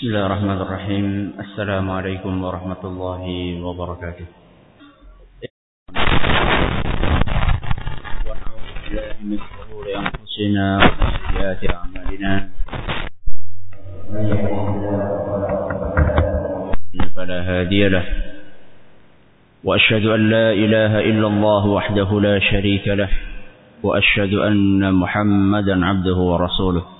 بسم الله الرحمن الرحيم السلام عليكم ورحمة الله وبركاته ونعوذ بالله من شرور أنفسنا ومن أعمالنا فلا هادي له وأشهد أن لا إله إلا الله وحده لا شريك له وأشهد أن محمدا عبده ورسوله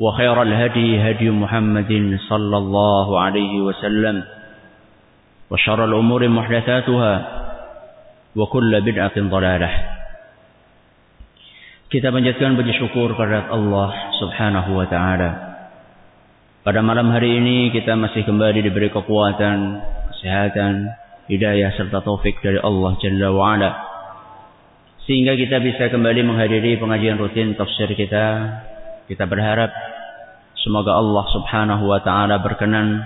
وخير الهدي هدي محمد صلى الله عليه وسلم وشر الأمور محدثاتها وكل بدعة ضلالة Kita panjatkan puji syukur kepada Allah Subhanahu wa taala. Pada malam hari ini kita masih kembali diberi kekuatan, kesehatan, hidayah serta taufik dari Allah Jalla wa ala. Sehingga kita bisa kembali menghadiri pengajian rutin tafsir kita. Kita berharap semoga Allah Subhanahu wa taala berkenan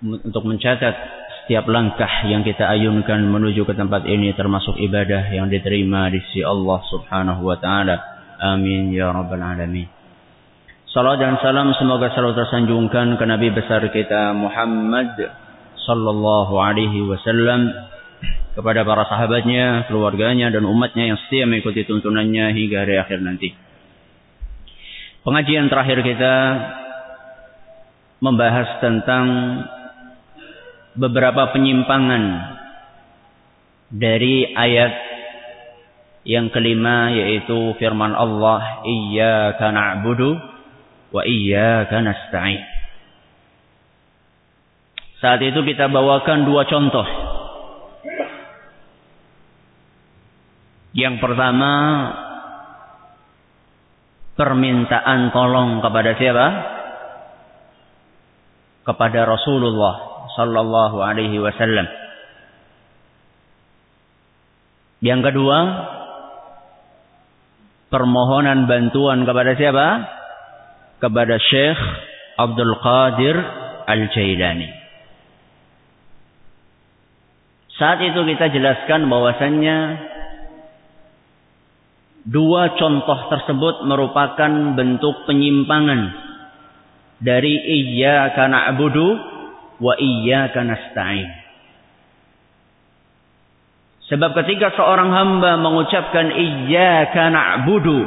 untuk mencatat setiap langkah yang kita ayunkan menuju ke tempat ini termasuk ibadah yang diterima di sisi Allah Subhanahu wa taala. Amin ya rabbal alamin. Salam dan salam semoga selalu tersanjungkan ke Nabi besar kita Muhammad sallallahu alaihi wasallam kepada para sahabatnya, keluarganya dan umatnya yang setia mengikuti tuntunannya hingga hari akhir nanti. Pengajian terakhir kita membahas tentang beberapa penyimpangan dari ayat yang kelima yaitu firman Allah iyyaka na'budu wa iyyaka nasta'in. Saat itu kita bawakan dua contoh. Yang pertama permintaan tolong kepada siapa? Kepada Rasulullah sallallahu alaihi wasallam. Yang kedua, permohonan bantuan kepada siapa? Kepada Syekh Abdul Qadir Al-Jailani. Saat itu kita jelaskan bahwasannya dua contoh tersebut merupakan bentuk penyimpangan dari iyyaka na'budu wa iyyaka nasta'in. Sebab ketika seorang hamba mengucapkan iyyaka na'budu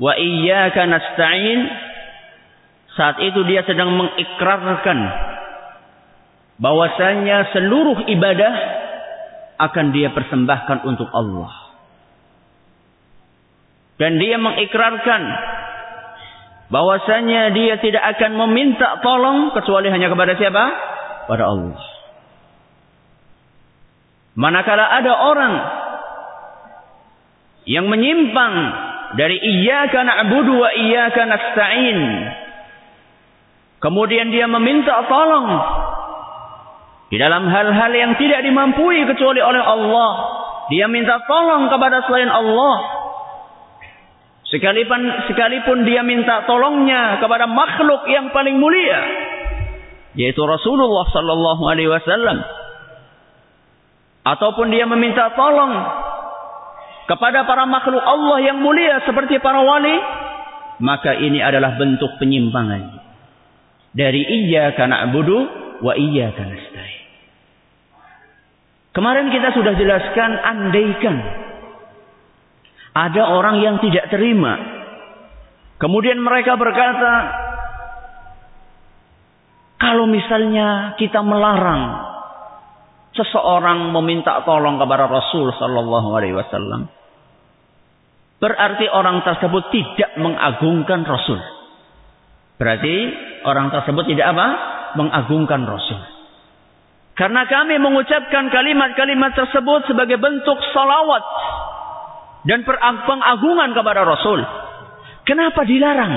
wa iyyaka nasta'in saat itu dia sedang mengikrarkan bahwasanya seluruh ibadah akan dia persembahkan untuk Allah. Dan dia mengikrarkan bahwasanya dia tidak akan meminta tolong kecuali hanya kepada siapa? Pada Allah. Manakala ada orang yang menyimpang dari iyyaka na'budu wa iyyaka nasta'in kemudian dia meminta tolong di dalam hal-hal yang tidak dimampui kecuali oleh Allah dia minta tolong kepada selain Allah Sekalipun, sekalipun dia minta tolongnya kepada makhluk yang paling mulia, yaitu Rasulullah Sallallahu Alaihi Wasallam, ataupun dia meminta tolong kepada para makhluk Allah yang mulia seperti para wali, maka ini adalah bentuk penyimpangan dari iyyaka na'budu wa iyyaka nasta'in. Kemarin kita sudah jelaskan andaikan ada orang yang tidak terima. Kemudian mereka berkata, kalau misalnya kita melarang seseorang meminta tolong kepada Rasul sallallahu alaihi wasallam berarti orang tersebut tidak mengagungkan Rasul. Berarti orang tersebut tidak apa? Mengagungkan Rasul. Karena kami mengucapkan kalimat-kalimat tersebut sebagai bentuk salawat dan pengagungan kepada Rasul. Kenapa dilarang?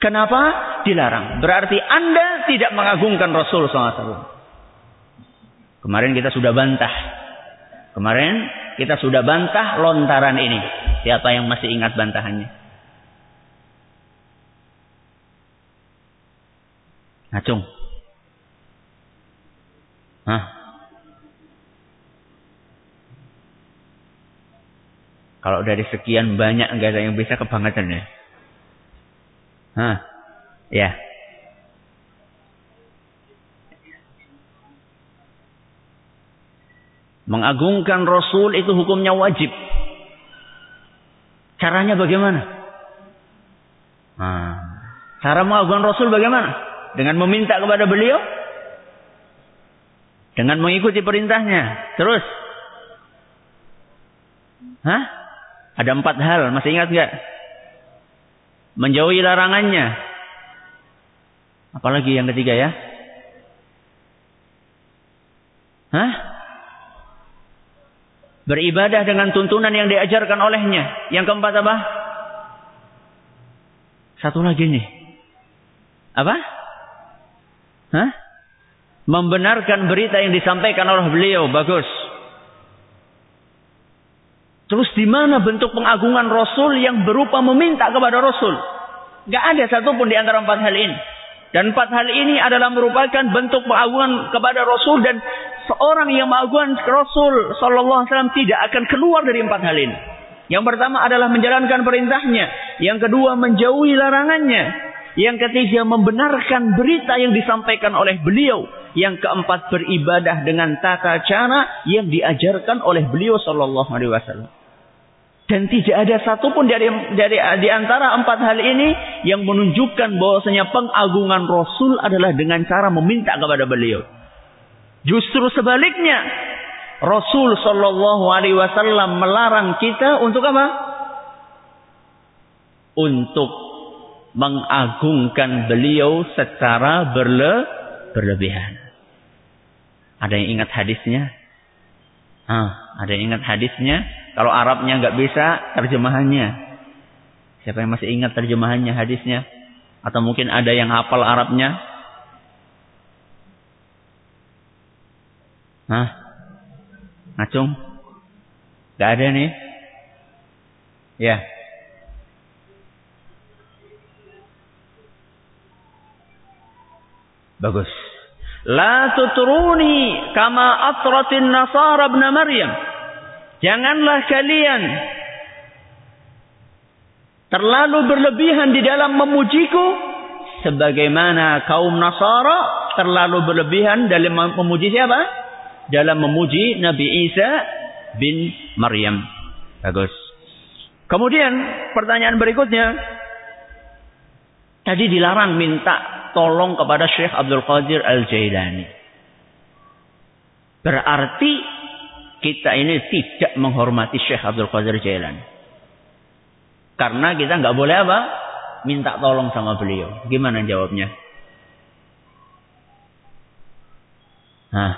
Kenapa dilarang? Berarti Anda tidak mengagungkan Rasul SAW. Kemarin kita sudah bantah. Kemarin kita sudah bantah lontaran ini. Siapa yang masih ingat bantahannya? Acung. Hah? Kalau dari sekian banyak enggak ada yang bisa kebangetan ya? Hah? Ya. Mengagungkan Rasul itu hukumnya wajib. Caranya bagaimana? Nah, cara mengagungkan Rasul bagaimana? Dengan meminta kepada beliau? Dengan mengikuti perintahnya. Terus? Hah? Ada empat hal, masih ingat nggak? Menjauhi larangannya. Apalagi yang ketiga ya? Hah? Beribadah dengan tuntunan yang diajarkan olehnya. Yang keempat apa? Satu lagi nih. Apa? Hah? Membenarkan berita yang disampaikan oleh beliau. Bagus. Terus di mana bentuk pengagungan Rasul yang berupa meminta kepada Rasul? Gak ada satupun di antara empat hal ini. Dan empat hal ini adalah merupakan bentuk pengagungan kepada Rasul dan seorang yang mengagungkan Rasul Sallallahu Alaihi Wasallam tidak akan keluar dari empat hal ini. Yang pertama adalah menjalankan perintahnya. Yang kedua menjauhi larangannya. Yang ketiga membenarkan berita yang disampaikan oleh beliau. Yang keempat beribadah dengan tata cara yang diajarkan oleh beliau sallallahu alaihi wasallam. Dan tidak ada satupun dari dari di antara empat hal ini yang menunjukkan bahwasanya pengagungan Rasul adalah dengan cara meminta kepada beliau. Justru sebaliknya, Rasul Shallallahu Alaihi Wasallam melarang kita untuk apa? Untuk mengagungkan beliau secara berle berlebihan. Ada yang ingat hadisnya? Ah, ada yang ingat hadisnya? Kalau Arabnya nggak bisa, terjemahannya. Siapa yang masih ingat terjemahannya hadisnya? Atau mungkin ada yang hafal Arabnya? Hah? Ngacung? Gak ada nih? Ya. Bagus. La tutruni kama atratin nasara ibn Maryam. Janganlah kalian terlalu berlebihan di dalam memujiku sebagaimana kaum Nasara terlalu berlebihan dalam memuji siapa? Dalam memuji Nabi Isa bin Maryam. Bagus. Kemudian pertanyaan berikutnya. Tadi dilarang minta tolong kepada Syekh Abdul Qadir Al-Jailani. Berarti kita ini tidak menghormati Syekh Abdul Qadir Jailani. Karena kita nggak boleh apa? Minta tolong sama beliau. Gimana jawabnya? Hah?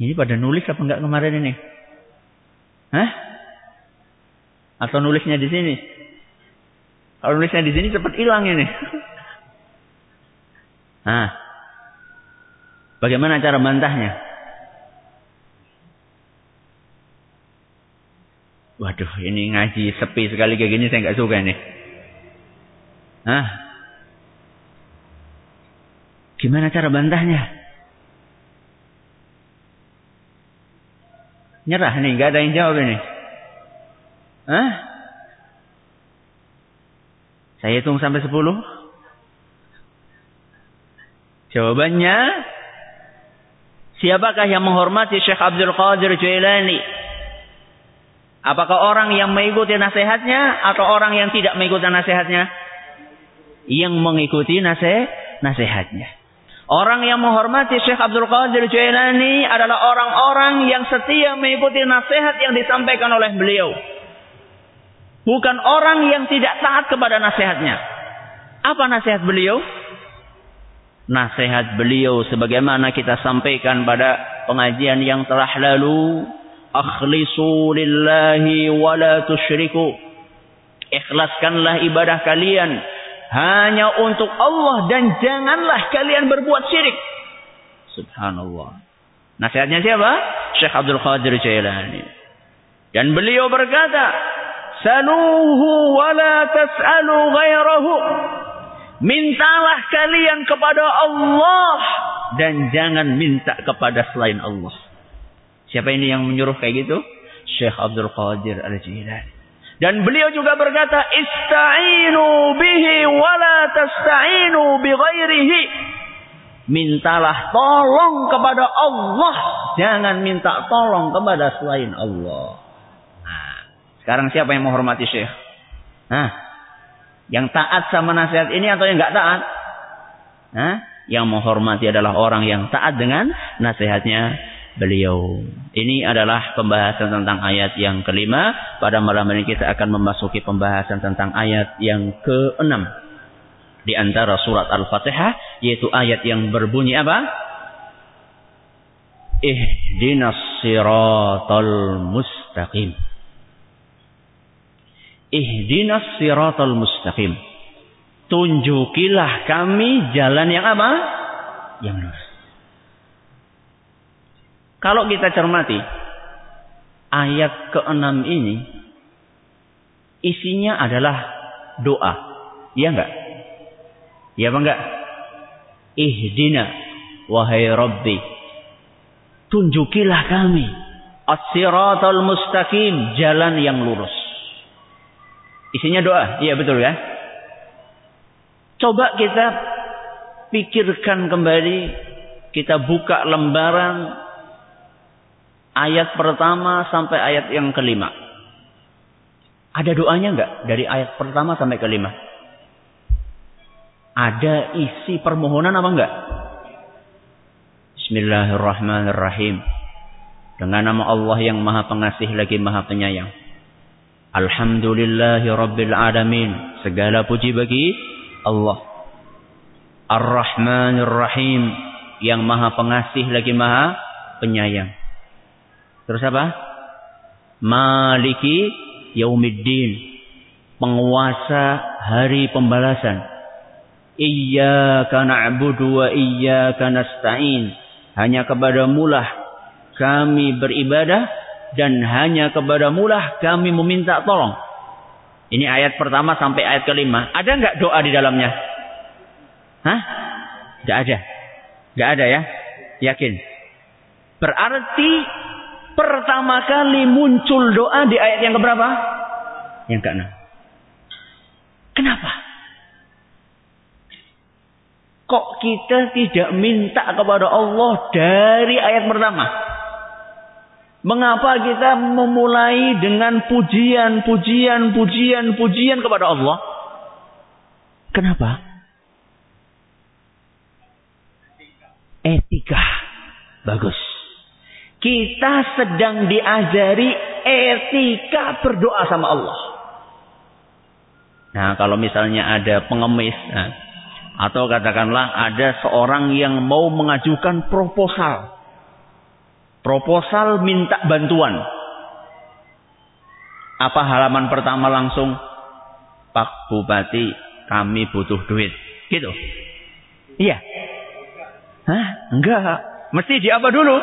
Ini pada nulis apa enggak kemarin ini? Hah? Atau nulisnya di sini? Kalau nulisnya di sini cepat hilang ini. Nah, bagaimana cara bantahnya? Waduh, ini ngaji sepi sekali kayak gini saya nggak suka ini. Hah? Gimana cara bantahnya? Nyerah nih, nggak ada yang jawab ini. Hah? Saya hitung sampai sepuluh. Jawabannya, siapakah yang menghormati Syekh Abdul Qadir Jailani? Apakah orang yang mengikuti nasihatnya atau orang yang tidak mengikuti nasihatnya? yang mengikuti nasihat nasihatnya. Orang yang menghormati Syekh Abdul Qadir Jailani adalah orang-orang yang setia mengikuti nasihat yang disampaikan oleh beliau. Bukan orang yang tidak taat kepada nasihatnya. Apa nasihat beliau? Nasihat beliau sebagaimana kita sampaikan pada pengajian yang telah lalu. Akhlisu lillahi wa la tushriku. Ikhlaskanlah ibadah kalian hanya untuk Allah dan janganlah kalian berbuat syirik. Subhanallah. Nasihatnya siapa? Syekh Abdul Qadir Jailani. Dan beliau berkata, Saluhu wa la tas'alu ghairahu. Mintalah kalian kepada Allah dan jangan minta kepada selain Allah. Siapa ini yang menyuruh kayak gitu? Syekh Abdul Qadir Al-Jilani. Dan beliau juga berkata, Ista'inu bihi wala tasta'inu bi. Mintalah tolong kepada Allah. Jangan minta tolong kepada selain Allah. Nah, sekarang siapa yang menghormati Syekh? Nah, yang taat sama nasihat ini atau yang enggak taat? Nah, yang menghormati adalah orang yang taat dengan nasihatnya beliau. Ini adalah pembahasan tentang ayat yang kelima. Pada malam ini kita akan memasuki pembahasan tentang ayat yang keenam. Di antara surat Al-Fatihah. Yaitu ayat yang berbunyi apa? Ihdinas siratal mustaqim. Ihdinas siratal mustaqim. Tunjukilah kami jalan yang apa? Yang lurus. Kalau kita cermati ayat keenam ini isinya adalah doa. Iya enggak? Iya apa enggak? Ihdina wahai Rabbi. Tunjukilah kami as-siratal mustaqim, jalan yang lurus. Isinya doa. Iya betul ya? Coba kita pikirkan kembali, kita buka lembaran ayat pertama sampai ayat yang kelima. Ada doanya enggak dari ayat pertama sampai kelima? Ada isi permohonan apa enggak? Bismillahirrahmanirrahim. Dengan nama Allah yang maha pengasih lagi maha penyayang. Alhamdulillahi Rabbil Alamin. Segala puji bagi Allah. Ar-Rahmanir Rahim. Yang maha pengasih lagi maha penyayang. Terus apa? Maliki yaumiddin. Penguasa hari pembalasan. Iyyaka na'budu wa iyyaka nasta'in. Hanya kepada mulah kami beribadah dan hanya kepada mulah kami meminta tolong. Ini ayat pertama sampai ayat kelima. Ada nggak doa di dalamnya? Hah? Nggak ada. Nggak ada ya? Yakin? Berarti pertama kali muncul doa di ayat yang keberapa? Yang keenam. Kenapa? Kok kita tidak minta kepada Allah dari ayat pertama? Mengapa kita memulai dengan pujian, pujian, pujian, pujian kepada Allah? Kenapa? Etika. Bagus. Kita sedang diajari etika berdoa sama Allah. Nah, kalau misalnya ada pengemis, nah, atau katakanlah ada seorang yang mau mengajukan proposal. Proposal minta bantuan. Apa halaman pertama langsung? Pak Bupati, kami butuh duit. Gitu. Iya. Hah? Enggak. Mesti di apa dulu?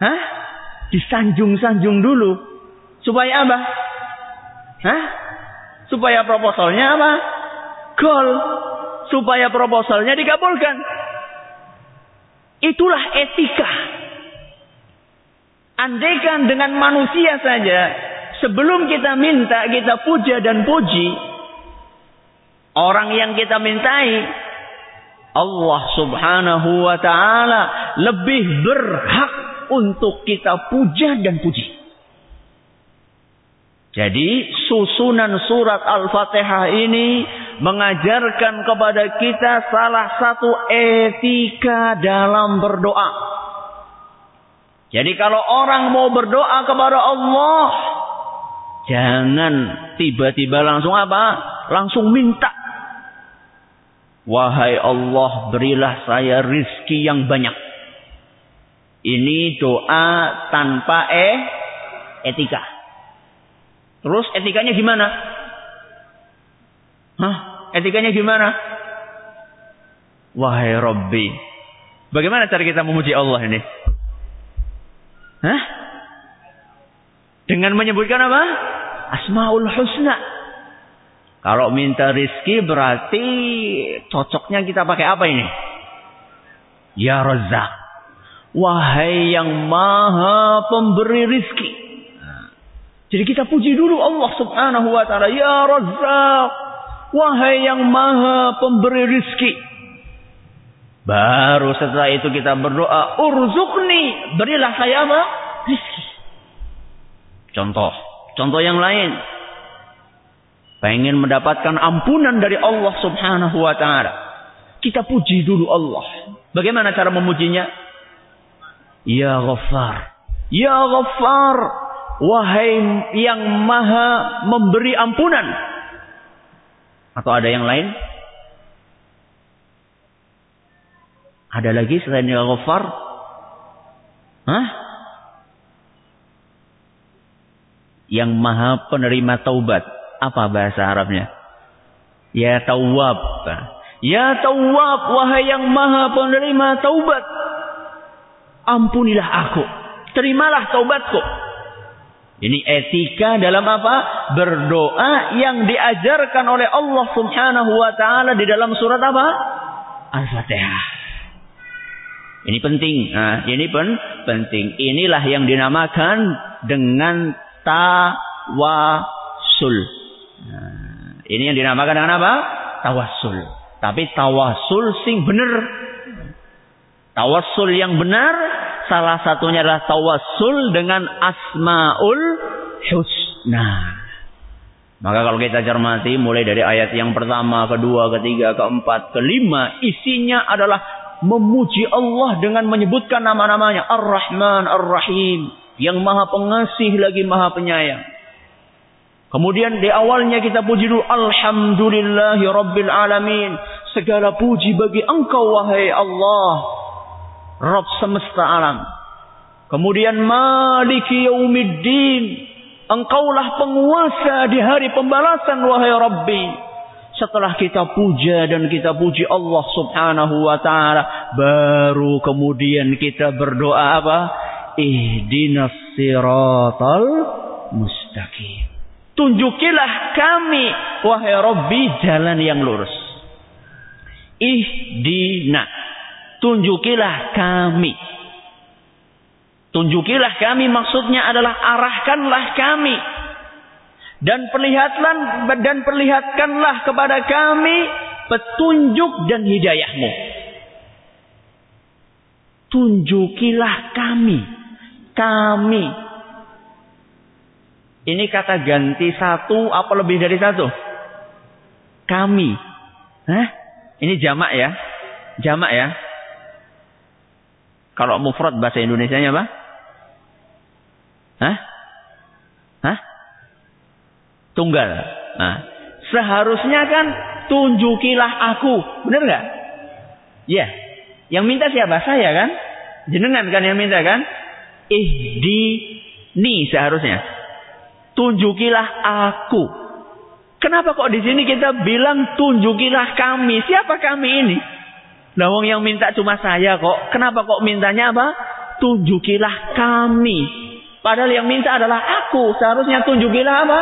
Hah? Disanjung-sanjung dulu. Supaya apa? Hah? Supaya proposalnya apa? Gol. Supaya proposalnya dikabulkan. Itulah etika. Andaikan dengan manusia saja, sebelum kita minta, kita puja dan puji, orang yang kita mintai, Allah subhanahu wa ta'ala lebih berhak untuk kita puja dan puji. Jadi susunan surat Al-Fatihah ini mengajarkan kepada kita salah satu etika dalam berdoa. Jadi kalau orang mau berdoa kepada Allah, jangan tiba-tiba langsung apa? Langsung minta. Wahai Allah, berilah saya rizki yang banyak. Ini doa tanpa eh etika. Terus etikanya gimana? Hah? Etikanya gimana? Wahai Rabbi. Bagaimana cara kita memuji Allah ini? Hah? Dengan menyebutkan apa? Asmaul Husna. Kalau minta rizki berarti cocoknya kita pakai apa ini? Ya Razak. Wahai yang maha pemberi rizki. Jadi kita puji dulu Allah subhanahu wa ta'ala. Ya Razak. Wahai yang maha pemberi rizki. Baru setelah itu kita berdoa. Urzukni. Berilah saya apa? Rizki. Contoh. Contoh yang lain. Pengen mendapatkan ampunan dari Allah subhanahu wa ta'ala. Kita puji dulu Allah. Bagaimana cara memujinya? Ya Ghaffar. Ya Ghaffar. Wahai yang maha memberi ampunan. Atau ada yang lain? Ada lagi selain yang ghafar? Hah? Yang maha penerima taubat. Apa bahasa Arabnya? Ya tawab. Ya tawab, wahai yang maha penerima taubat. Ampunilah aku. Terimalah taubatku. Ini etika dalam apa? Berdoa yang diajarkan oleh Allah Subhanahu wa taala di dalam surat apa? Al-Fatihah. Ini penting. Nah, ini pen penting. Inilah yang dinamakan dengan tawasul. Nah, ini yang dinamakan dengan apa? Tawasul. Tapi tawasul sing bener. Tawasul yang benar Salah satunya adalah tawassul dengan asmaul husna. Maka kalau kita cermati mulai dari ayat yang pertama, kedua, ketiga, keempat, kelima, isinya adalah memuji Allah dengan menyebutkan nama-namanya Ar-Rahman, Ar-Rahim, yang Maha Pengasih lagi Maha Penyayang. Kemudian di awalnya kita puji dulu Alhamdulillahi Rabbil Alamin. Segala puji bagi engkau wahai Allah Rabb semesta alam. Kemudian Maliki Yaumiddin. Engkaulah penguasa di hari pembalasan wahai Rabbi. Setelah kita puja dan kita puji Allah subhanahu wa ta'ala. Baru kemudian kita berdoa apa? Ihdinas siratal mustaqim. Tunjukilah kami wahai Rabbi jalan yang lurus. Ihdina tunjukilah kami. Tunjukilah kami maksudnya adalah arahkanlah kami. Dan perlihatkan dan perlihatkanlah kepada kami petunjuk dan hidayahmu. Tunjukilah kami. Kami. Ini kata ganti satu apa lebih dari satu? Kami. Hah? Ini jamak ya? Jamak ya? Kalau mufrad bahasa Indonesia-nya apa? Hah? Tunggal. Nah, seharusnya kan tunjukilah aku. Benar nggak? Yeah. Yang minta siapa? Saya kan? Jenengan kan yang minta kan? ni seharusnya. Tunjukilah aku. Kenapa kok di sini kita bilang tunjukilah kami? Siapa kami ini? Nah, wong yang minta cuma saya kok. Kenapa kok mintanya apa? Tunjukilah kami. Padahal yang minta adalah aku. Seharusnya tunjukilah apa?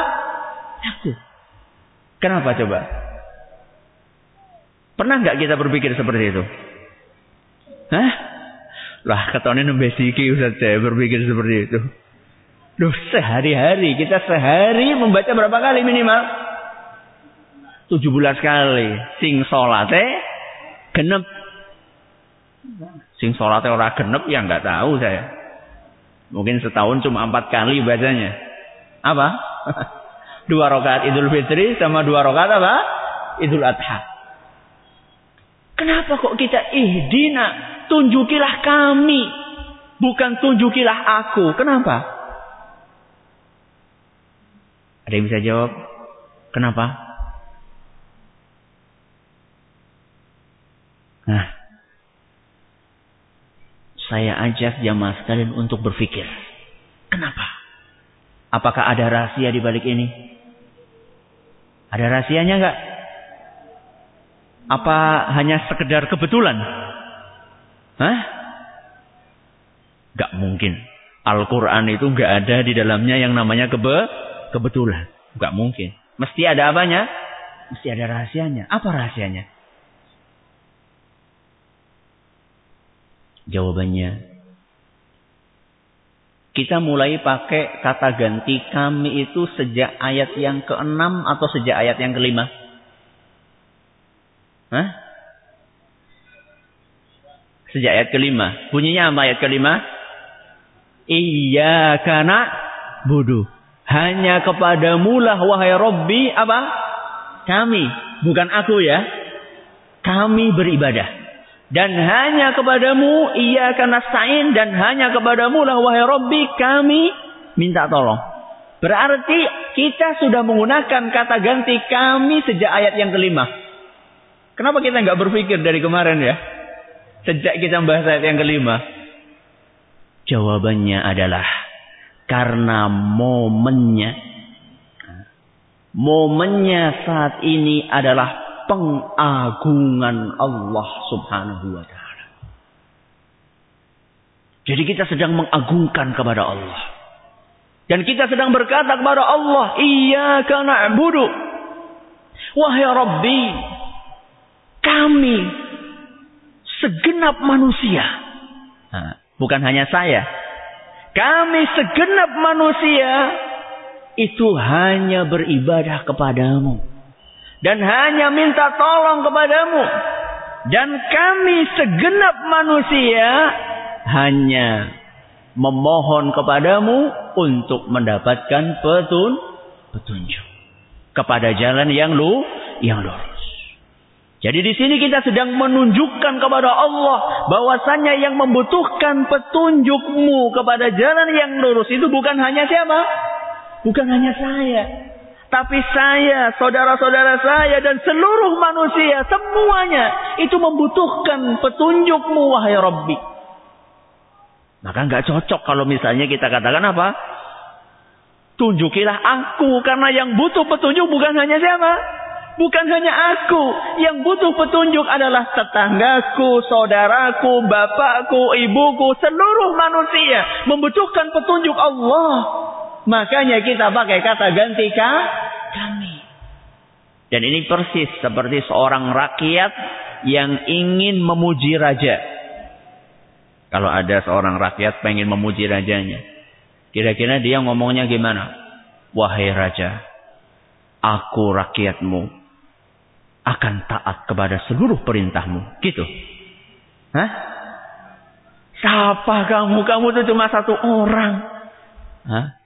Aku. Kenapa coba? Pernah nggak kita berpikir seperti itu? Hah? Lah ketone nembe Ustaz saya berpikir seperti itu. Duh, sehari-hari kita sehari membaca berapa kali minimal? 17 kali. Sing salate genep Sing sholatnya orang genep ya nggak tahu saya. Mungkin setahun cuma empat kali bacanya. Apa? dua rakaat Idul Fitri sama dua rakaat apa? Idul Adha. Kenapa kok kita ihdina? Tunjukilah kami. Bukan tunjukilah aku. Kenapa? Ada yang bisa jawab? Kenapa? Nah, saya ajak jamaah sekalian untuk berpikir. Kenapa? Apakah ada rahasia di balik ini? Ada rahasianya enggak? Apa hanya sekedar kebetulan? Hah? Gak mungkin. Al-Quran itu gak ada di dalamnya yang namanya kebe kebetulan. Gak mungkin. Mesti ada apanya? Mesti ada rahasianya. Apa rahasianya? Jawabannya kita mulai pakai kata ganti kami itu sejak ayat yang keenam atau sejak ayat yang kelima? Hah? Sejak ayat kelima. Bunyinya apa ayat kelima? Iya karena bodoh. Hanya kepadamu lah wahai Robbi apa? Kami. Bukan aku ya. Kami beribadah. Dan hanya kepadamu ia karena sa'in dan hanya kepadamu lah wahai Robbi kami minta tolong. Berarti kita sudah menggunakan kata ganti kami sejak ayat yang kelima. Kenapa kita nggak berpikir dari kemarin ya? Sejak kita membahas ayat yang kelima. Jawabannya adalah karena momennya. Momennya saat ini adalah pengagungan Allah Subhanahu wa taala. Jadi kita sedang mengagungkan kepada Allah. Dan kita sedang berkata kepada Allah, "Iyyaka na'budu." Wahai Rabbi, kami segenap manusia. Bukan hanya saya. Kami segenap manusia itu hanya beribadah kepadamu dan hanya minta tolong kepadamu. Dan kami segenap manusia hanya memohon kepadamu untuk mendapatkan petun petunjuk kepada jalan yang lu yang lurus. Jadi di sini kita sedang menunjukkan kepada Allah bahwasannya yang membutuhkan petunjukmu kepada jalan yang lurus itu bukan hanya siapa? Bukan hanya saya, tapi saya, saudara-saudara saya dan seluruh manusia semuanya itu membutuhkan petunjukmu wahai Rabbi. Maka nggak cocok kalau misalnya kita katakan apa? Tunjukilah aku karena yang butuh petunjuk bukan hanya siapa? Bukan hanya aku. Yang butuh petunjuk adalah tetanggaku, saudaraku, bapakku, ibuku, seluruh manusia membutuhkan petunjuk Allah. Makanya kita pakai kata ganti kami. Dan ini persis seperti seorang rakyat yang ingin memuji raja. Kalau ada seorang rakyat pengen memuji rajanya. Kira-kira dia ngomongnya gimana? Wahai raja, aku rakyatmu akan taat kepada seluruh perintahmu. Gitu. Hah? Siapa kamu? Kamu itu cuma satu orang. Hah?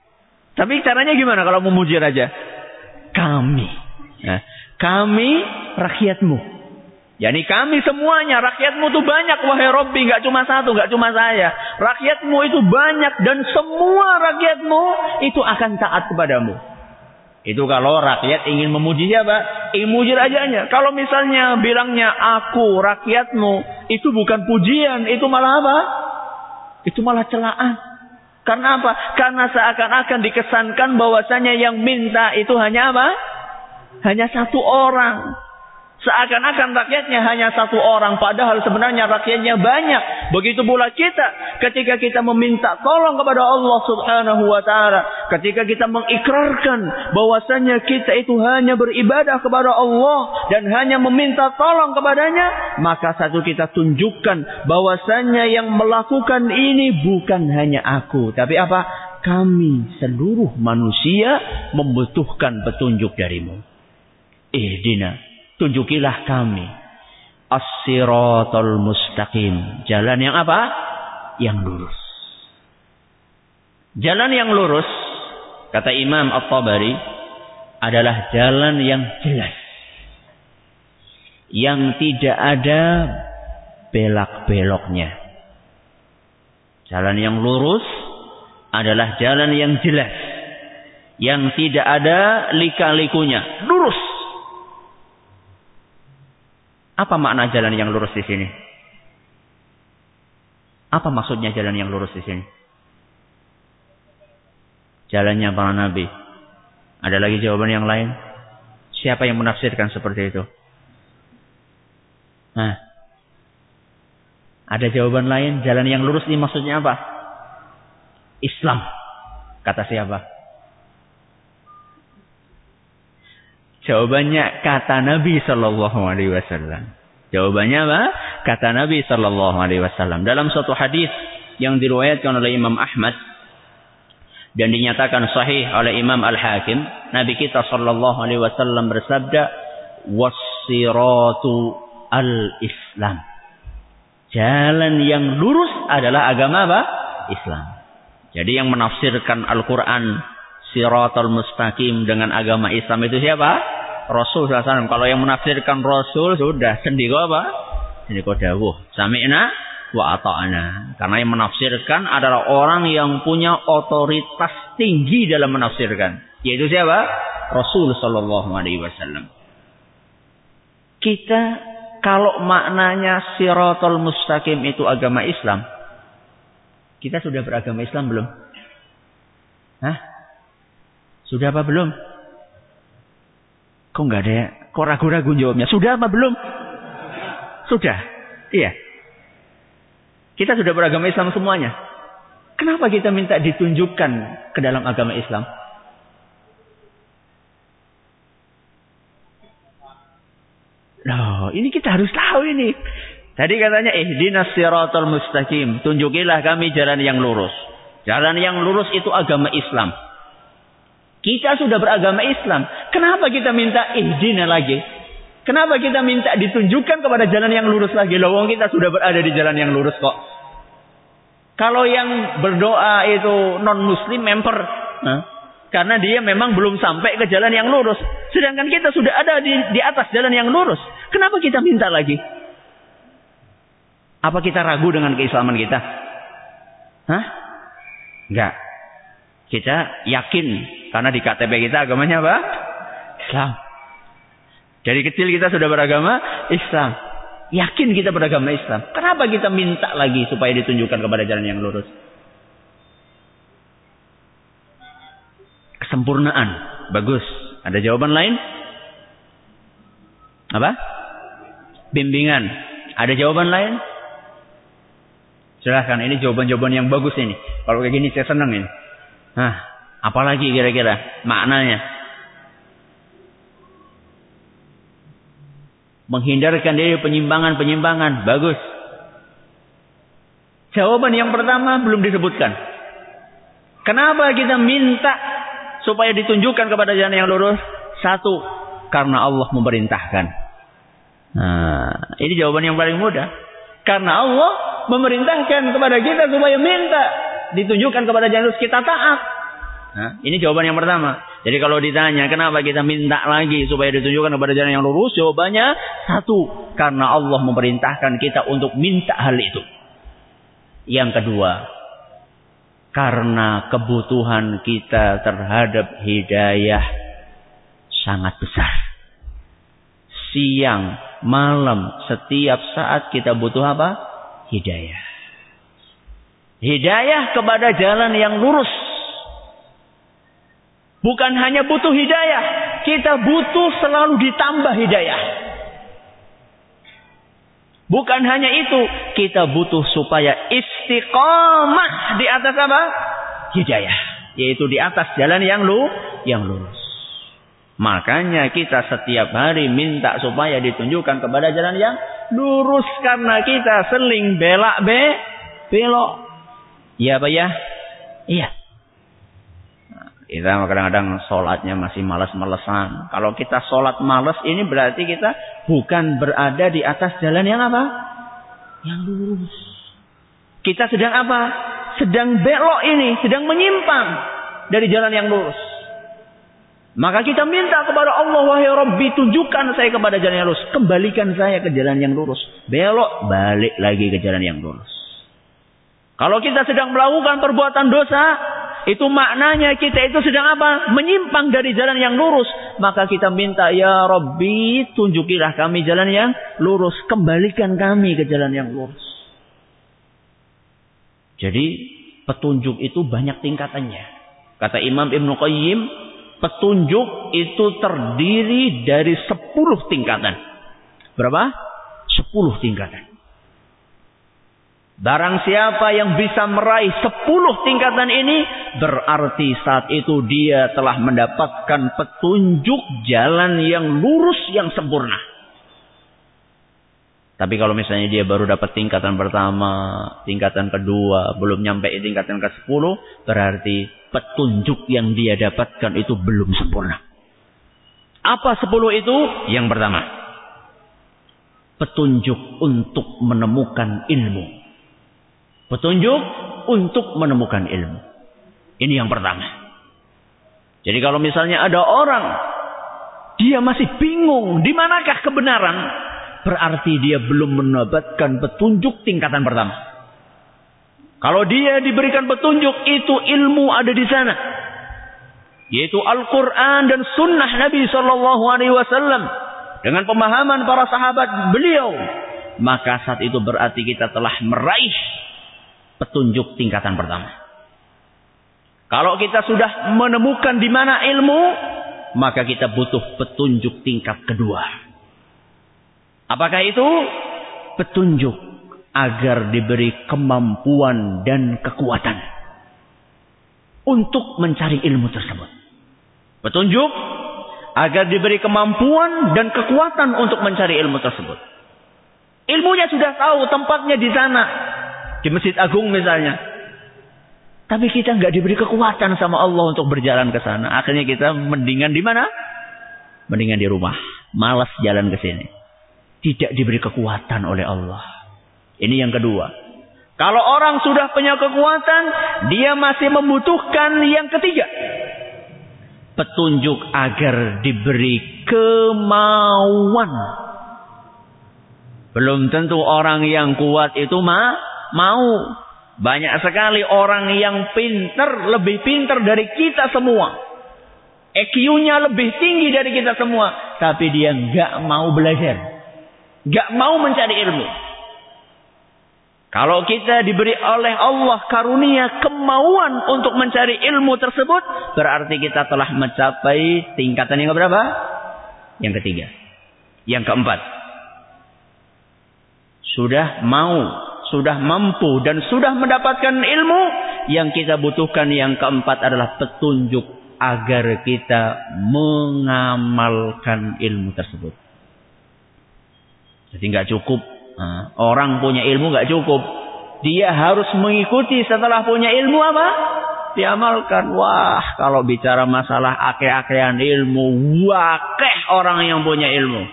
Tapi caranya gimana kalau memuji raja? Kami. Ya. Kami rakyatmu. Yani kami semuanya, rakyatmu itu banyak wahai Robbi, nggak cuma satu, nggak cuma saya. Rakyatmu itu banyak dan semua rakyatmu itu akan taat kepadamu. Itu kalau rakyat ingin memuji siapa? Memuji rajanya. Kalau misalnya bilangnya aku rakyatmu, itu bukan pujian, itu malah apa? Itu malah celaan. Karena apa? Karena seakan-akan dikesankan bahwasanya yang minta itu hanya apa? Hanya satu orang. Seakan-akan rakyatnya hanya satu orang. Padahal sebenarnya rakyatnya banyak. Begitu pula kita. Ketika kita meminta tolong kepada Allah subhanahu wa ta'ala. Ketika kita mengikrarkan bahwasanya kita itu hanya beribadah kepada Allah. Dan hanya meminta tolong kepadanya. Maka satu kita tunjukkan bahwasanya yang melakukan ini bukan hanya aku. Tapi apa? Kami seluruh manusia membutuhkan petunjuk darimu. Ihdina tunjukilah kami as-siratal mustaqim. Jalan yang apa? Yang lurus. Jalan yang lurus, kata Imam At-Tabari, adalah jalan yang jelas. yang tidak ada belak-beloknya. Jalan yang lurus adalah jalan yang jelas. Yang tidak ada lika-likunya. Lurus. Apa makna jalan yang lurus di sini? Apa maksudnya jalan yang lurus di sini? Jalannya para nabi. Ada lagi jawaban yang lain? Siapa yang menafsirkan seperti itu? Nah, ada jawaban lain? Jalan yang lurus ini maksudnya apa? Islam. Kata siapa? Jawabannya kata Nabi Shallallahu Alaihi Wasallam. Jawabannya apa? Kata Nabi Shallallahu Alaihi Wasallam dalam suatu hadis yang diriwayatkan oleh Imam Ahmad dan dinyatakan sahih oleh Imam Al Hakim, Nabi kita Shallallahu Alaihi Wasallam bersabda, wasiratu al-Islam. Jalan yang lurus adalah agama apa? Islam. Jadi yang menafsirkan Al-Quran siratul mustaqim dengan agama Islam itu siapa? Rasul SAW. Kalau yang menafsirkan Rasul sudah sendiri apa? Sendiri dawuh. Sami'na wa ata'ana. Karena yang menafsirkan adalah orang yang punya otoritas tinggi dalam menafsirkan. Yaitu siapa? Rasul Sallallahu Alaihi Wasallam. Kita kalau maknanya siratul mustaqim itu agama Islam, kita sudah beragama Islam belum? Hah? Sudah apa belum? Kok nggak ada ya? Kok ragu-ragu jawabnya? Sudah apa belum? Sudah. Iya. Kita sudah beragama Islam semuanya. Kenapa kita minta ditunjukkan ke dalam agama Islam? Loh, ini kita harus tahu ini. Tadi katanya ihdinas siratal mustaqim. Tunjukilah kami jalan yang lurus. Jalan yang lurus itu agama Islam. Kita sudah beragama Islam. Kenapa kita minta ihdina lagi? Kenapa kita minta ditunjukkan kepada jalan yang lurus lagi? Loh, kita sudah berada di jalan yang lurus kok. Kalau yang berdoa itu non muslim member, nah, karena dia memang belum sampai ke jalan yang lurus. Sedangkan kita sudah ada di, di atas jalan yang lurus. Kenapa kita minta lagi? Apa kita ragu dengan keislaman kita? Hah? Enggak. Kita yakin. Karena di KTP kita agamanya apa? Islam. Dari kecil kita sudah beragama Islam. Yakin kita beragama Islam. Kenapa kita minta lagi supaya ditunjukkan kepada jalan yang lurus? kesempurnaan. Bagus. Ada jawaban lain? Apa? Bimbingan. Ada jawaban lain? Silahkan, ini jawaban-jawaban yang bagus ini. Kalau kayak gini saya senang ini. Nah, apalagi kira-kira maknanya? Menghindarkan diri penyimpangan-penyimpangan. Bagus. Jawaban yang pertama belum disebutkan. Kenapa kita minta supaya ditunjukkan kepada jalan yang lurus? Satu, karena Allah memerintahkan. Nah, ini jawaban yang paling mudah. Karena Allah memerintahkan kepada kita supaya minta ditunjukkan kepada jalan lurus kita taat. Ini jawaban yang pertama. Jadi kalau ditanya kenapa kita minta lagi supaya ditunjukkan kepada jalan yang lurus, jawabannya satu, karena Allah memerintahkan kita untuk minta hal itu. Yang kedua, karena kebutuhan kita terhadap hidayah sangat besar. Siang, malam, setiap saat kita butuh apa? Hidayah. Hidayah kepada jalan yang lurus. Bukan hanya butuh hidayah, kita butuh selalu ditambah hidayah. Bukan hanya itu, kita butuh supaya istiqomah di atas apa? Hidayah, yaitu di atas jalan yang lu yang lurus. Makanya kita setiap hari minta supaya ditunjukkan kepada jalan yang lurus karena kita seling belak be belok. Iya apa ya? Iya. Kita kadang-kadang sholatnya masih malas-malesan. Kalau kita sholat malas ini berarti kita bukan berada di atas jalan yang apa? Yang lurus. Kita sedang apa? Sedang belok ini, sedang menyimpang dari jalan yang lurus. Maka kita minta kepada Allah, wahai Rabbi, tunjukkan saya kepada jalan yang lurus. Kembalikan saya ke jalan yang lurus. Belok, balik lagi ke jalan yang lurus. Kalau kita sedang melakukan perbuatan dosa, itu maknanya kita itu sedang apa? Menyimpang dari jalan yang lurus. Maka kita minta, ya Rabbi, tunjukilah kami jalan yang lurus. Kembalikan kami ke jalan yang lurus. Jadi, petunjuk itu banyak tingkatannya. Kata Imam Ibn Qayyim, petunjuk itu terdiri dari sepuluh tingkatan. Berapa? Sepuluh tingkatan. Barang siapa yang bisa meraih sepuluh tingkatan ini, berarti saat itu dia telah mendapatkan petunjuk jalan yang lurus yang sempurna. Tapi kalau misalnya dia baru dapat tingkatan pertama, tingkatan kedua, belum nyampe tingkatan ke sepuluh, berarti petunjuk yang dia dapatkan itu belum sempurna. Apa sepuluh itu? Yang pertama, petunjuk untuk menemukan ilmu. Petunjuk untuk menemukan ilmu. Ini yang pertama. Jadi kalau misalnya ada orang, dia masih bingung di manakah kebenaran, berarti dia belum mendapatkan petunjuk tingkatan pertama. Kalau dia diberikan petunjuk, itu ilmu ada di sana. Yaitu Al-Quran dan Sunnah Nabi Sallallahu Alaihi Wasallam dengan pemahaman para sahabat beliau, maka saat itu berarti kita telah meraih petunjuk tingkatan pertama. Kalau kita sudah menemukan di mana ilmu, maka kita butuh petunjuk tingkat kedua. Apakah itu? Petunjuk agar diberi kemampuan dan kekuatan untuk mencari ilmu tersebut. Petunjuk agar diberi kemampuan dan kekuatan untuk mencari ilmu tersebut. Ilmunya sudah tahu tempatnya di sana, di Masjid Agung misalnya. Tapi kita nggak diberi kekuatan sama Allah untuk berjalan ke sana. Akhirnya kita mendingan di mana? Mendingan di rumah. Malas jalan ke sini tidak diberi kekuatan oleh Allah. Ini yang kedua. Kalau orang sudah punya kekuatan, dia masih membutuhkan yang ketiga. Petunjuk agar diberi kemauan. Belum tentu orang yang kuat itu ma mau. Banyak sekali orang yang pinter, lebih pinter dari kita semua. EQ-nya lebih tinggi dari kita semua. Tapi dia nggak mau belajar. Gak mau mencari ilmu. Kalau kita diberi oleh Allah karunia kemauan untuk mencari ilmu tersebut, berarti kita telah mencapai tingkatan yang berapa? Yang ketiga. Yang keempat. Sudah mau, sudah mampu dan sudah mendapatkan ilmu, yang kita butuhkan yang keempat adalah petunjuk agar kita mengamalkan ilmu tersebut. Jadi nggak cukup. Nah, orang punya ilmu nggak cukup. Dia harus mengikuti setelah punya ilmu apa? Diamalkan. Wah, kalau bicara masalah ake-akean ilmu, wakeh orang yang punya ilmu.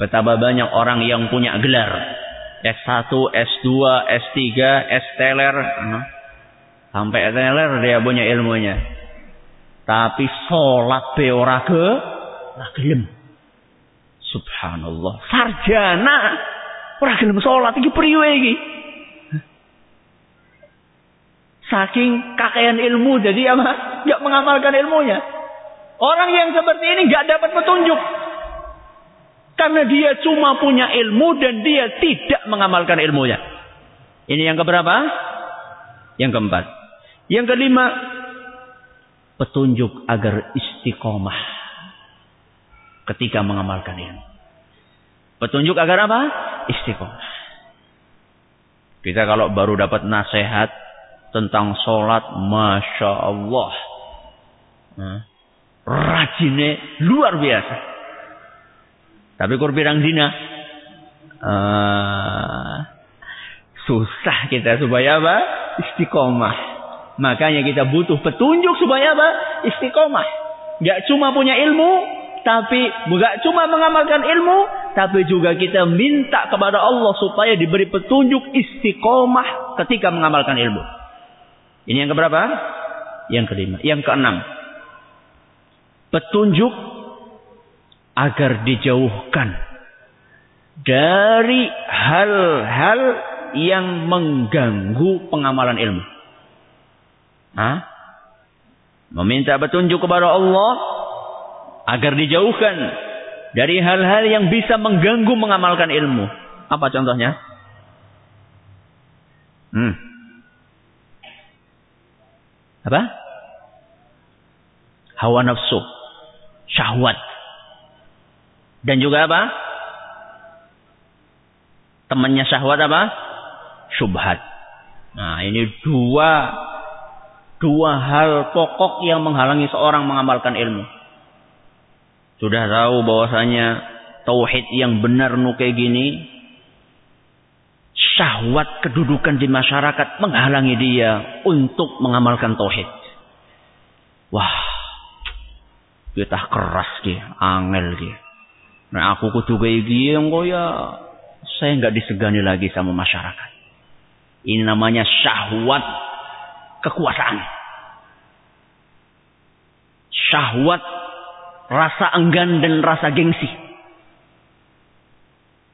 Betapa banyak orang yang punya gelar. S1, S2, S3, S-teler. Sampai S-teler dia punya ilmunya. Tapi sholat beora ke, gelem. Subhanallah. Sarjana. Ora gelem salat iki priwe iki? Saking kakean ilmu jadi apa? Enggak mengamalkan ilmunya. Orang yang seperti ini enggak dapat petunjuk. Karena dia cuma punya ilmu dan dia tidak mengamalkan ilmunya. Ini yang keberapa? Yang keempat. Yang kelima, petunjuk agar istiqomah ketika mengamalkan ilmu. Petunjuk agar apa? Istiqomah. Kita kalau baru dapat nasihat tentang sholat, masya Allah, rajinnya luar biasa. Tapi kurang dina, uh, susah kita supaya apa? Istiqomah. Makanya kita butuh petunjuk supaya apa? Istiqomah. Gak cuma punya ilmu, tapi bukan cuma mengamalkan ilmu, tapi juga kita minta kepada Allah supaya diberi petunjuk istiqomah ketika mengamalkan ilmu. Ini yang keberapa? Yang kelima. Yang keenam. petunjuk agar dijauhkan dari hal-hal yang mengganggu pengamalan ilmu. Hah? Meminta petunjuk kepada Allah agar dijauhkan dari hal-hal yang bisa mengganggu mengamalkan ilmu. Apa contohnya? Hmm. Apa? Hawa nafsu, syahwat. Dan juga apa? Temannya syahwat apa? Subhat. Nah, ini dua dua hal pokok yang menghalangi seorang mengamalkan ilmu. Sudah tahu bahwasanya tauhid yang benar nu kayak gini syahwat kedudukan di masyarakat menghalangi dia untuk mengamalkan tauhid. Wah, kita keras ki, angel ki. Nah aku kudu kayak engko ya saya nggak disegani lagi sama masyarakat. Ini namanya syahwat kekuasaan. Syahwat rasa enggan dan rasa gengsi.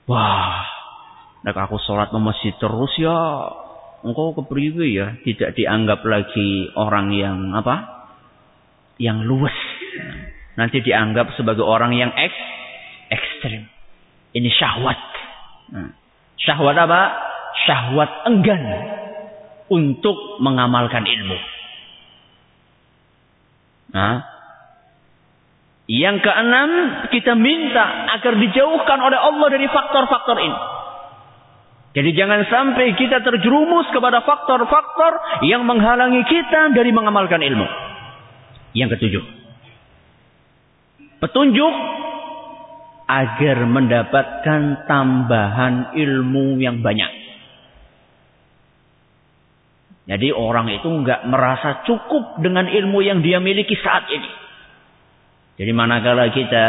Wah, Nek aku sholat di masjid terus ya, engkau kepriwe ya, tidak dianggap lagi orang yang apa? Yang luwes. Nanti dianggap sebagai orang yang ek, ekstrim. Ini syahwat. Nah, syahwat apa? Syahwat enggan untuk mengamalkan ilmu. Nah, yang keenam, kita minta agar dijauhkan oleh Allah dari faktor-faktor ini. Jadi jangan sampai kita terjerumus kepada faktor-faktor yang menghalangi kita dari mengamalkan ilmu. Yang ketujuh. Petunjuk agar mendapatkan tambahan ilmu yang banyak. Jadi orang itu nggak merasa cukup dengan ilmu yang dia miliki saat ini. Jadi manakala kita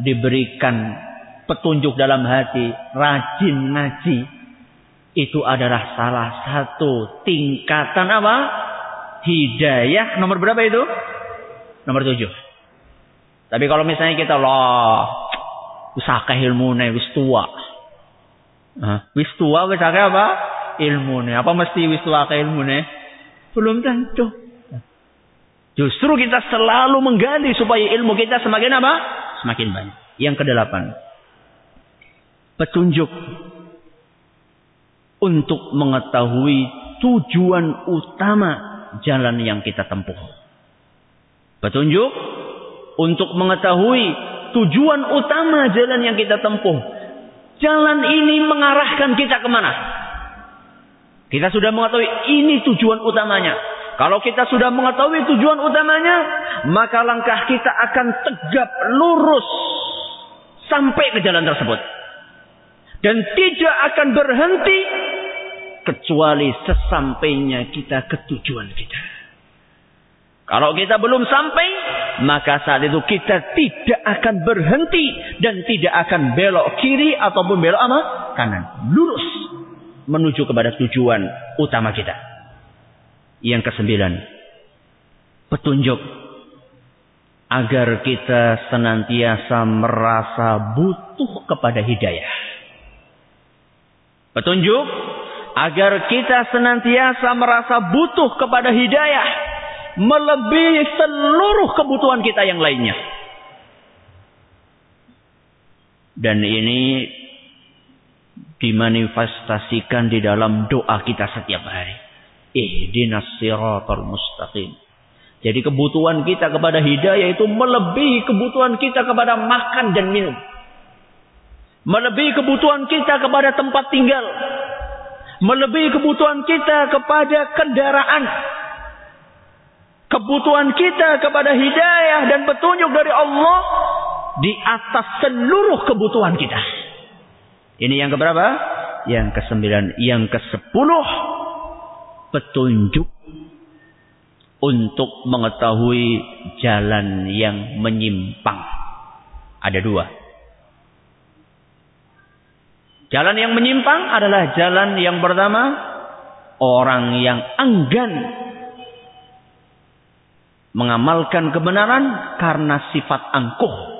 diberikan petunjuk dalam hati, rajin ngaji, itu adalah salah satu tingkatan apa? Hidayah nomor berapa itu? Nomor tujuh. Tapi kalau misalnya kita loh, usaka ilmu nih, wis tua. wis tua wis apa? Ilmu nih. Apa mesti wis tua ke ilmu nih? Belum tentu. Justru kita selalu menggali supaya ilmu kita semakin apa? Semakin banyak. Yang kedelapan. Petunjuk untuk mengetahui tujuan utama jalan yang kita tempuh. Petunjuk untuk mengetahui tujuan utama jalan yang kita tempuh. Jalan ini mengarahkan kita ke mana? Kita sudah mengetahui ini tujuan utamanya. Kalau kita sudah mengetahui tujuan utamanya, maka langkah kita akan tegap lurus sampai ke jalan tersebut dan tidak akan berhenti kecuali sesampainya kita ke tujuan kita. Kalau kita belum sampai, maka saat itu kita tidak akan berhenti dan tidak akan belok kiri ataupun belok apa? Kanan. Lurus menuju kepada tujuan utama kita. Yang kesembilan, petunjuk agar kita senantiasa merasa butuh kepada hidayah. Petunjuk agar kita senantiasa merasa butuh kepada hidayah melebihi seluruh kebutuhan kita yang lainnya. Dan ini dimanifestasikan di dalam doa kita setiap hari. Ihdinas siratal mustaqim. Jadi kebutuhan kita kepada hidayah itu melebihi kebutuhan kita kepada makan dan minum. Melebihi kebutuhan kita kepada tempat tinggal. Melebihi kebutuhan kita kepada kendaraan. Kebutuhan kita kepada hidayah dan petunjuk dari Allah di atas seluruh kebutuhan kita. Ini yang keberapa? Yang kesembilan. Yang kesepuluh. Petunjuk untuk mengetahui jalan yang menyimpang. Ada dua. Jalan yang menyimpang adalah jalan yang pertama orang yang enggan mengamalkan kebenaran karena sifat angkuh.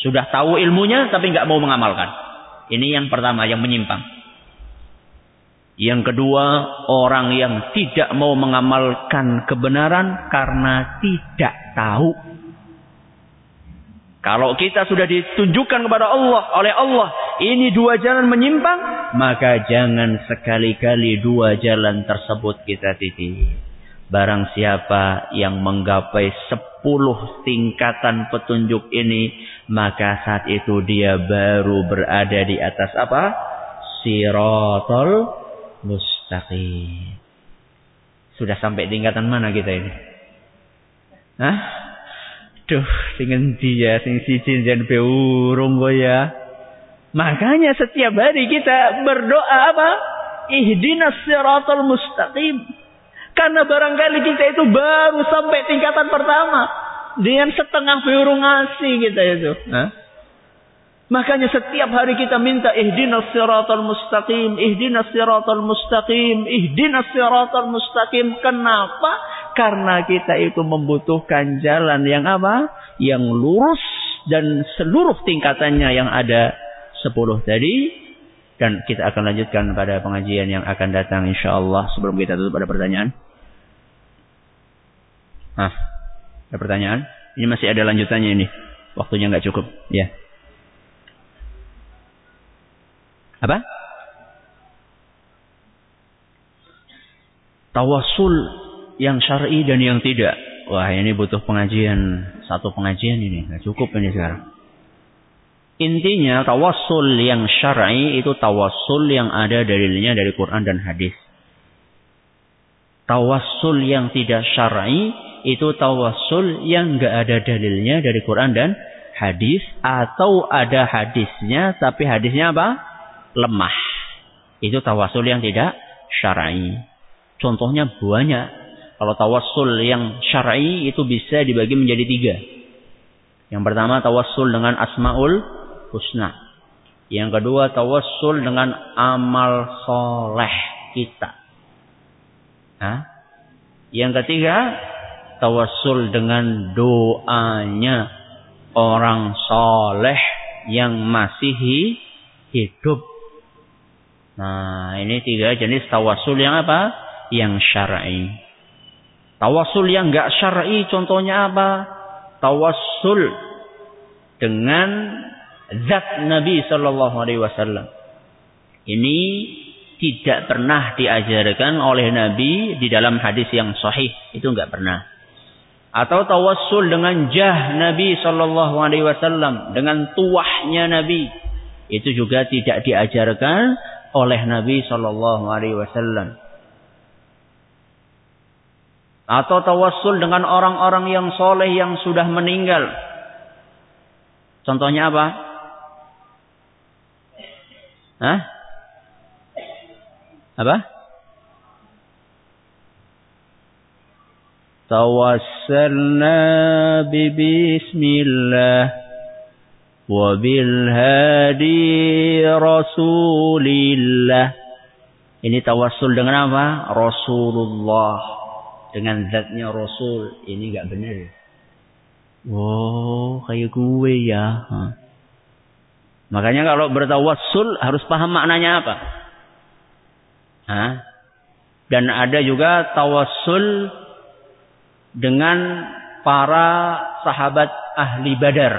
Sudah tahu ilmunya tapi nggak mau mengamalkan. Ini yang pertama yang menyimpang. Yang kedua, orang yang tidak mau mengamalkan kebenaran karena tidak tahu. Kalau kita sudah ditunjukkan kepada Allah oleh Allah, ini dua jalan menyimpang, maka jangan sekali-kali dua jalan tersebut kita titip. Barang siapa yang menggapai sepuluh tingkatan petunjuk ini, maka saat itu dia baru berada di atas apa? Siratul mustaqim. Sudah sampai tingkatan mana kita ini? Hah? Duh, dengan dia sing siji jan beurung ya. Makanya setiap hari kita berdoa apa? Ihdinas siratal mustaqim. Karena barangkali kita itu baru sampai tingkatan pertama. Dengan setengah peluru ngasih kita itu. Hah? Makanya setiap hari kita minta ihdinas siratal mustaqim, ihdinas siratal mustaqim, ihdinas siratal mustaqim. Kenapa? Karena kita itu membutuhkan jalan yang apa? Yang lurus dan seluruh tingkatannya yang ada sepuluh tadi. Dan kita akan lanjutkan pada pengajian yang akan datang insyaAllah sebelum kita tutup pada pertanyaan. Ah, ada pertanyaan? Ini masih ada lanjutannya ini. Waktunya nggak cukup. Ya. Apa? Tawasul yang syar'i dan yang tidak. Wah, ini butuh pengajian. Satu pengajian ini. Nggak cukup ini sekarang. Intinya tawasul yang syar'i itu tawasul yang ada dalilnya dari Quran dan hadis. Tawasul yang tidak syar'i itu tawasul yang nggak ada dalilnya dari Quran dan hadis atau ada hadisnya tapi hadisnya apa? lemah. Itu tawasul yang tidak syar'i. Contohnya banyak. Kalau tawasul yang syar'i itu bisa dibagi menjadi tiga. Yang pertama tawasul dengan asmaul husna. Yang kedua tawasul dengan amal soleh kita. Hah? Yang ketiga tawassul dengan doanya orang soleh yang masih hidup. Nah, ini tiga jenis tawassul yang apa? Yang syar'i. Tawassul yang enggak syar'i contohnya apa? Tawassul dengan zat Nabi sallallahu alaihi wasallam. Ini tidak pernah diajarkan oleh Nabi di dalam hadis yang sahih. Itu enggak pernah. Atau tawassul dengan jah Nabi Shallallahu Alaihi Wasallam dengan tuahnya Nabi. Itu juga tidak diajarkan oleh Nabi Shallallahu Alaihi Wasallam. Atau tawassul dengan orang-orang yang soleh yang sudah meninggal. Contohnya apa Hah? apa توسلنا ببسم الله وبالهادي رسول الله ini tawassul dengan apa? Rasulullah. Dengan zatnya Rasul. Ini gak benar. Wow, kayak gue ya. Makanya kalau bertawassul harus paham maknanya apa. Hah? Dan ada juga tawassul dengan para sahabat ahli badar.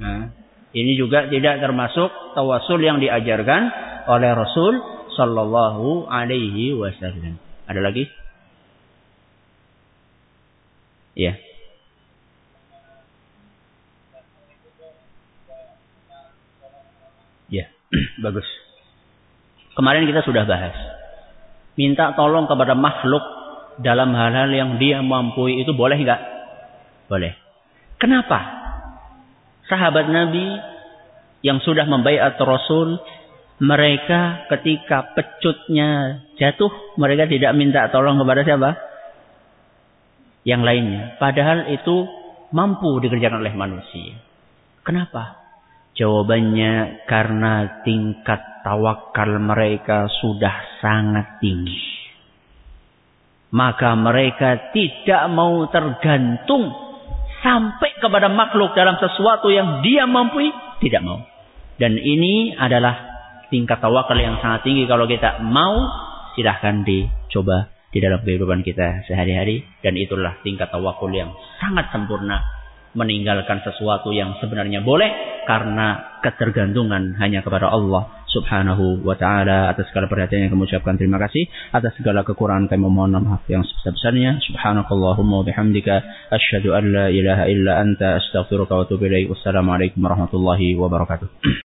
Nah, ini juga tidak termasuk tawasul yang diajarkan oleh Rasul Sallallahu Alaihi Wasallam. Ada lagi? Ya. Ya, bagus. Kemarin kita sudah bahas. Minta tolong kepada makhluk dalam hal-hal yang dia mampu itu boleh nggak? Boleh. Kenapa? Sahabat Nabi yang sudah membaiat Rasul, mereka ketika pecutnya jatuh, mereka tidak minta tolong kepada siapa? Yang lainnya. Padahal itu mampu dikerjakan oleh manusia. Kenapa? Jawabannya karena tingkat tawakal mereka sudah sangat tinggi. maka mereka tidak mau tergantung sampai kepada makhluk dalam sesuatu yang dia mampu, tidak mau. Dan ini adalah tingkat tawakal yang sangat tinggi kalau kita mau silahkan dicoba di dalam kehidupan kita sehari-hari dan itulah tingkat tawakul yang sangat sempurna meninggalkan sesuatu yang sebenarnya boleh karena ketergantungan hanya kepada Allah Subhanahu wa taala. Atas segala perhatian yang kami ucapkan terima kasih. Atas segala kekurangan kami mohon maaf yang sebesar-besarnya. Subhanakallahumma wa bihamdika asyhadu an la ilaha illa anta astaghfiruka wa atubu ilaik. Wassalamu warahmatullahi wabarakatuh